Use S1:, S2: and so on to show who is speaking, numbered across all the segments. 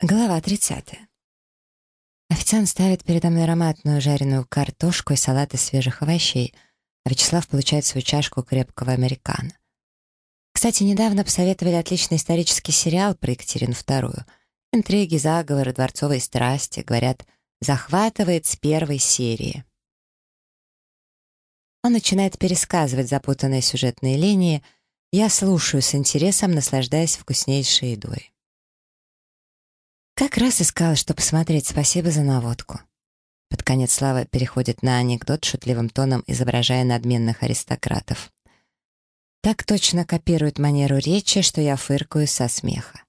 S1: Глава 30. Официант ставит передо мной ароматную жареную картошку и салат из свежих овощей, а Вячеслав получает свою чашку крепкого американо. Кстати, недавно посоветовали отличный исторический сериал про Екатерину II. Интриги, заговоры, дворцовые страсти, говорят, захватывает с первой серии. Он начинает пересказывать запутанные сюжетные линии, я слушаю с интересом, наслаждаясь вкуснейшей едой. Как раз искала, что посмотреть, спасибо за наводку. Под конец Слава переходит на анекдот шутливым тоном, изображая надменных аристократов. Так точно копирует манеру речи, что я фыркаю со смеха.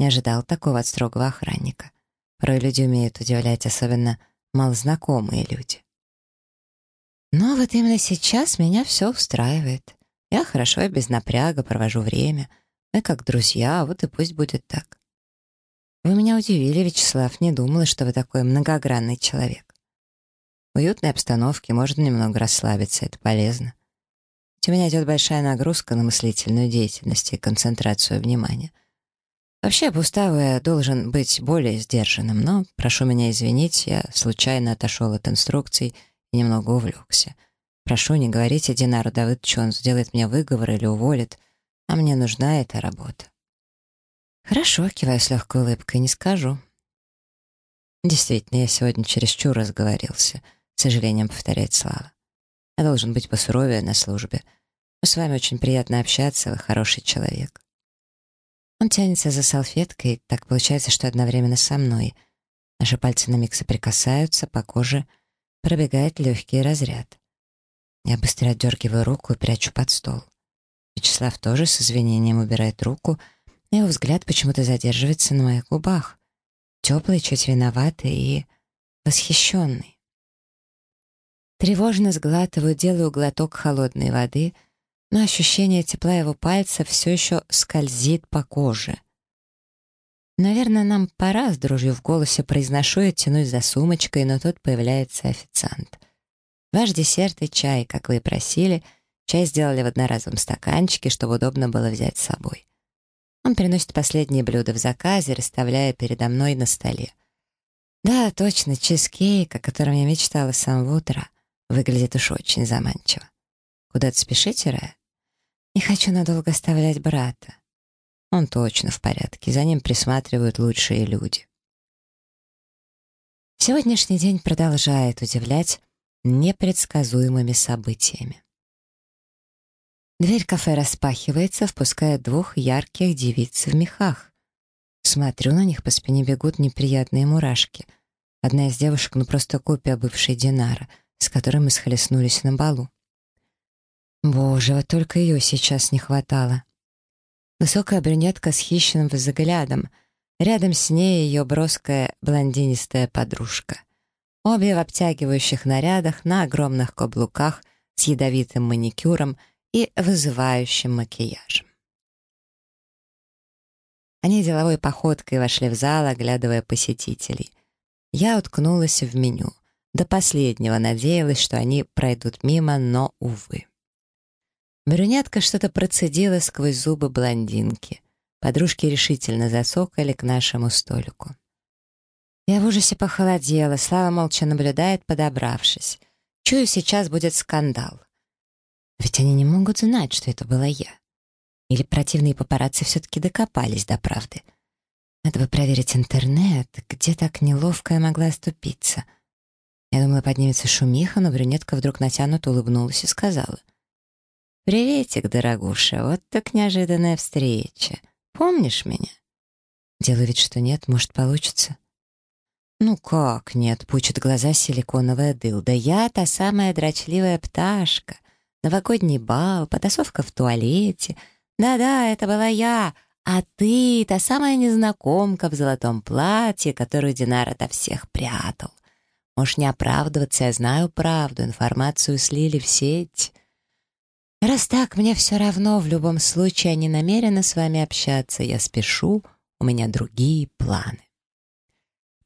S1: Не ожидал такого от строгого охранника. Порой люди умеют удивлять, особенно малознакомые люди. Но вот именно сейчас меня все устраивает. Я хорошо и без напряга провожу время. Мы как друзья, вот и пусть будет так. Вы меня удивили, Вячеслав, не думала, что вы такой многогранный человек. В уютной обстановке можно немного расслабиться, это полезно. У меня идет большая нагрузка на мыслительную деятельность и концентрацию внимания. Вообще, по я должен быть более сдержанным, но, прошу меня извинить, я случайно отошел от инструкций и немного увлекся. Прошу, не говорите Динару Давыдовичу, он сделает мне выговор или уволит, а мне нужна эта работа. «Хорошо», — киваю с легкой улыбкой, — «не скажу». «Действительно, я сегодня чересчур разговорился», — с сожалением повторяет Слава. «Я должен быть посуровее на службе. Но с вами очень приятно общаться, вы хороший человек». Он тянется за салфеткой, так получается, что одновременно со мной. Наши пальцы на миг соприкасаются, по коже пробегает легкий разряд. Я быстро отдергиваю руку и прячу под стол. Вячеслав тоже с извинением убирает руку — его взгляд почему-то задерживается на моих губах. Теплый, чуть виноватый и восхищенный. Тревожно сглатываю, делаю глоток холодной воды, но ощущение тепла его пальца все еще скользит по коже. Наверное, нам пора, с дрожью в голосе произношу и тянусь за сумочкой, но тут появляется официант. Ваш десерт и чай, как вы и просили, чай сделали в одноразовом стаканчике, чтобы удобно было взять с собой. Он приносит последние блюда в заказе, расставляя передо мной на столе. Да, точно, чизкейк, о котором я мечтала с самого утра, выглядит уж очень заманчиво. Куда-то спешите, Рая? Не хочу надолго оставлять брата. Он точно в порядке, за ним присматривают лучшие люди. Сегодняшний день продолжает удивлять непредсказуемыми событиями. Дверь кафе распахивается, впуская двух ярких девиц в мехах. Смотрю на них, по спине бегут неприятные мурашки. Одна из девушек, ну просто копия бывшей Динара, с которой мы схлестнулись на балу. Боже, вот только ее сейчас не хватало. Высокая брюнетка с хищным взглядом. Рядом с ней ее броская блондинистая подружка. Обе в обтягивающих нарядах, на огромных каблуках, с ядовитым маникюром — и вызывающим макияжем. Они деловой походкой вошли в зал, оглядывая посетителей. Я уткнулась в меню. До последнего надеялась, что они пройдут мимо, но, увы. Брюнетка что-то процедила сквозь зубы блондинки. Подружки решительно засокали к нашему столику. Я в ужасе похолодела, Слава молча наблюдает, подобравшись. Чую, сейчас будет скандал. Ведь они не могут знать, что это была я. Или противные папарацци все-таки докопались до правды. Надо бы проверить интернет, где так неловко я могла оступиться. Я думала, поднимется шумиха, но брюнетка вдруг натянуто улыбнулась и сказала. «Приветик, дорогуша, вот так неожиданная встреча. Помнишь меня?» Делаю вид, что нет, может, получится. «Ну как нет?» — пучит глаза силиконовая дыл. «Да я та самая дрочливая пташка новогодний бал, потасовка в туалете. Да-да, это была я, а ты — та самая незнакомка в золотом платье, которую Динар ото всех прятал. Можешь не оправдываться, я знаю правду, информацию слили в сеть. Раз так, мне все равно, в любом случае, я не намерена с вами общаться, я спешу, у меня другие планы.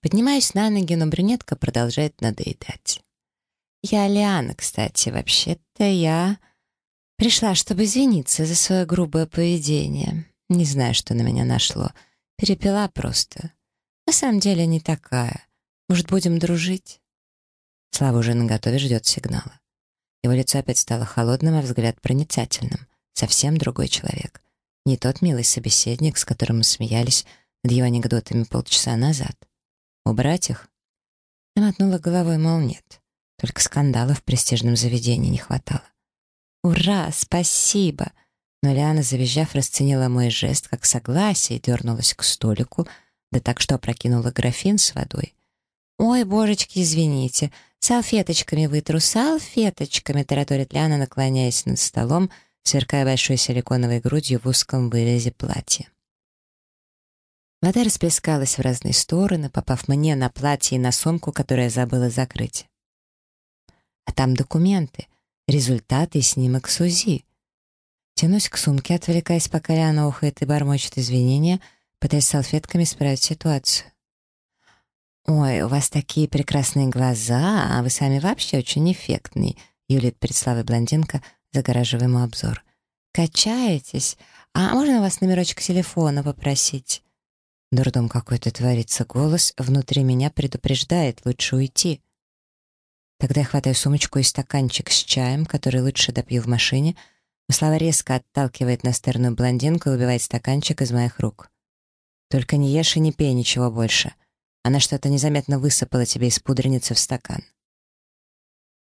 S1: Поднимаюсь на ноги, но брюнетка продолжает надоедать. Я Лиана, кстати, вообще-то я... Пришла, чтобы извиниться за свое грубое поведение. Не знаю, что на меня нашло. Перепила просто. На самом деле не такая. Может, будем дружить?» Слава уже наготове ждет сигнала. Его лицо опять стало холодным, а взгляд проницательным. Совсем другой человек. Не тот милый собеседник, с которым мы смеялись над его анекдотами полчаса назад. Убрать их? Я мотнула головой, мол, нет. Только скандалов в престижном заведении не хватало. «Ура! Спасибо!» Но Лиана, завизжав, расценила мой жест как согласие и дернулась к столику, да так что опрокинула графин с водой. «Ой, божечки, извините, салфеточками вытру, салфеточками», тараторит Ляна, наклоняясь над столом, сверкая большой силиконовой грудью в узком вырезе платья. Вода расплескалась в разные стороны, попав мне на платье и на сумку, которую я забыла закрыть. А там документы, результаты и снимок с УЗИ. Тянусь к сумке, отвлекаясь, пока Ляна ухает и бормочет извинения, пытаясь салфетками исправить ситуацию. «Ой, у вас такие прекрасные глаза, а вы сами вообще очень эффектный», юлит перед Славой блондинка, загораживая ему обзор. «Качаетесь? А можно вас номерочек телефона попросить?» Дурдом какой-то творится голос, внутри меня предупреждает, лучше уйти. Тогда я хватаю сумочку и стаканчик с чаем, который лучше допью в машине, Слава резко отталкивает настырную блондинку и убивает стаканчик из моих рук. «Только не ешь и не пей ничего больше», она что-то незаметно высыпала тебе из пудреницы в стакан.